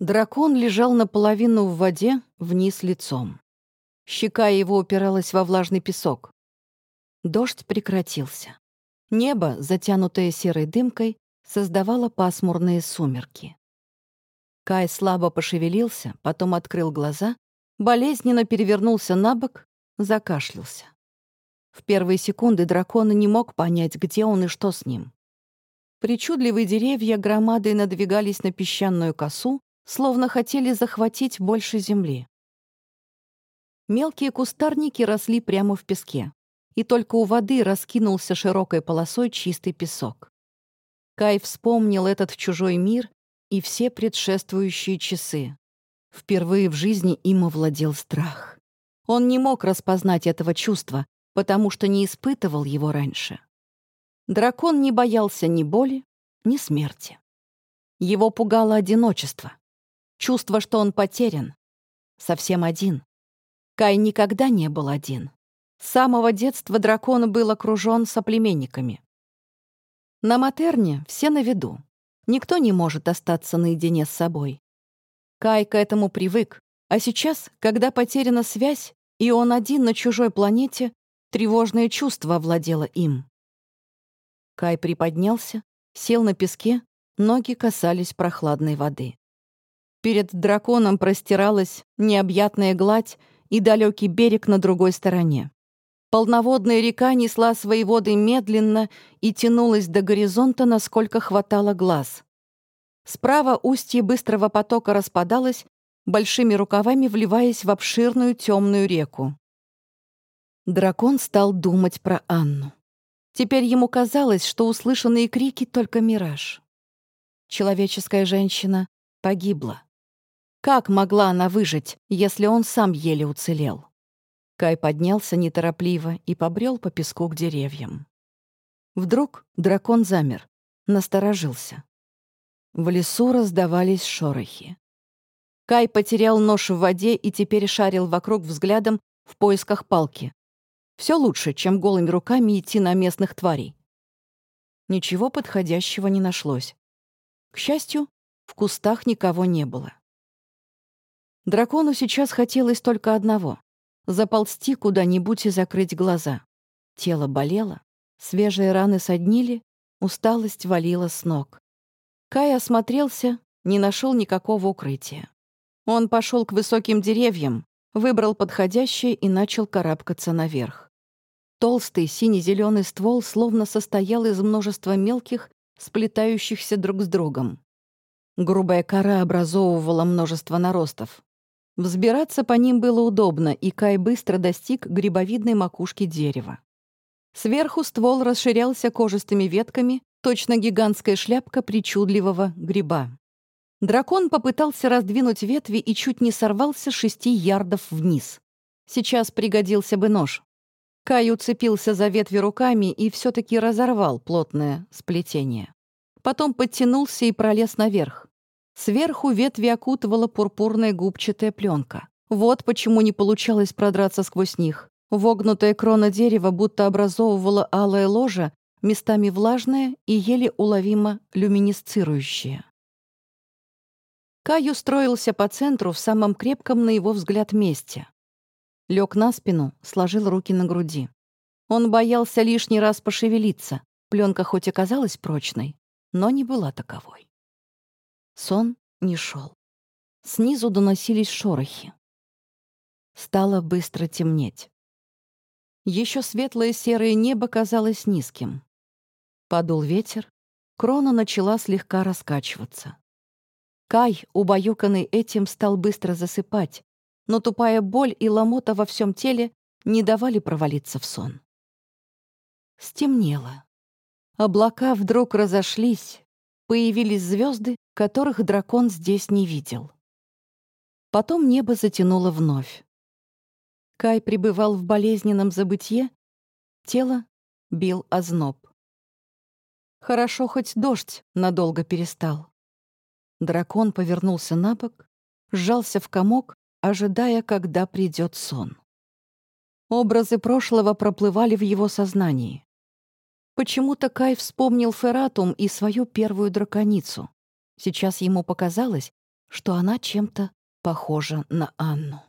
Дракон лежал наполовину в воде, вниз лицом. Щека его упиралась во влажный песок. Дождь прекратился. Небо, затянутое серой дымкой, создавало пасмурные сумерки. Кай слабо пошевелился, потом открыл глаза, болезненно перевернулся на бок, закашлялся. В первые секунды дракон не мог понять, где он и что с ним. Причудливые деревья громадой надвигались на песчаную косу, словно хотели захватить больше земли. Мелкие кустарники росли прямо в песке, и только у воды раскинулся широкой полосой чистый песок. Кай вспомнил этот чужой мир и все предшествующие часы. Впервые в жизни им овладел страх. Он не мог распознать этого чувства, потому что не испытывал его раньше. Дракон не боялся ни боли, ни смерти. Его пугало одиночество. Чувство, что он потерян. Совсем один. Кай никогда не был один. С самого детства дракон был окружен соплеменниками. На Матерне все на виду. Никто не может остаться наедине с собой. Кай к этому привык, а сейчас, когда потеряна связь, и он один на чужой планете, тревожное чувство овладело им. Кай приподнялся, сел на песке, ноги касались прохладной воды. Перед драконом простиралась необъятная гладь и далекий берег на другой стороне. Полноводная река несла свои воды медленно и тянулась до горизонта, насколько хватало глаз. Справа устье быстрого потока распадалось, большими рукавами вливаясь в обширную темную реку. Дракон стал думать про Анну. Теперь ему казалось, что услышанные крики — только мираж. Человеческая женщина погибла. Как могла она выжить, если он сам еле уцелел? Кай поднялся неторопливо и побрел по песку к деревьям. Вдруг дракон замер, насторожился. В лесу раздавались шорохи. Кай потерял нож в воде и теперь шарил вокруг взглядом в поисках палки. Все лучше, чем голыми руками идти на местных тварей. Ничего подходящего не нашлось. К счастью, в кустах никого не было. Дракону сейчас хотелось только одного — заползти куда-нибудь и закрыть глаза. Тело болело, свежие раны соднили, усталость валила с ног. Кай осмотрелся, не нашел никакого укрытия. Он пошел к высоким деревьям, выбрал подходящее и начал карабкаться наверх. Толстый сине-зеленый ствол словно состоял из множества мелких, сплетающихся друг с другом. Грубая кора образовывала множество наростов. Взбираться по ним было удобно, и Кай быстро достиг грибовидной макушки дерева. Сверху ствол расширялся кожистыми ветками, точно гигантская шляпка причудливого гриба. Дракон попытался раздвинуть ветви и чуть не сорвался шести ярдов вниз. Сейчас пригодился бы нож. Кай уцепился за ветви руками и все таки разорвал плотное сплетение. Потом подтянулся и пролез наверх. Сверху ветви окутывала пурпурная губчатая пленка. Вот почему не получалось продраться сквозь них. Вогнутая крона дерева будто образовывала алое ложе, местами влажное и еле уловимо люминесцирующее. Кай устроился по центру в самом крепком, на его взгляд, месте. Лег на спину, сложил руки на груди. Он боялся лишний раз пошевелиться. Пленка хоть и казалась прочной, но не была таковой. Сон не шел. Снизу доносились шорохи. Стало быстро темнеть. Еще светлое серое небо казалось низким. Подул ветер, крона начала слегка раскачиваться. Кай, убаюканный этим, стал быстро засыпать, но тупая боль и ломота во всем теле не давали провалиться в сон. Стемнело. Облака вдруг разошлись, появились звезды, которых дракон здесь не видел. Потом небо затянуло вновь. Кай пребывал в болезненном забытье, тело бил озноб. Хорошо, хоть дождь надолго перестал. Дракон повернулся на бок, сжался в комок, ожидая, когда придет сон. Образы прошлого проплывали в его сознании. Почему-то Кай вспомнил Фератум и свою первую драконицу. Сейчас ему показалось, что она чем-то похожа на Анну.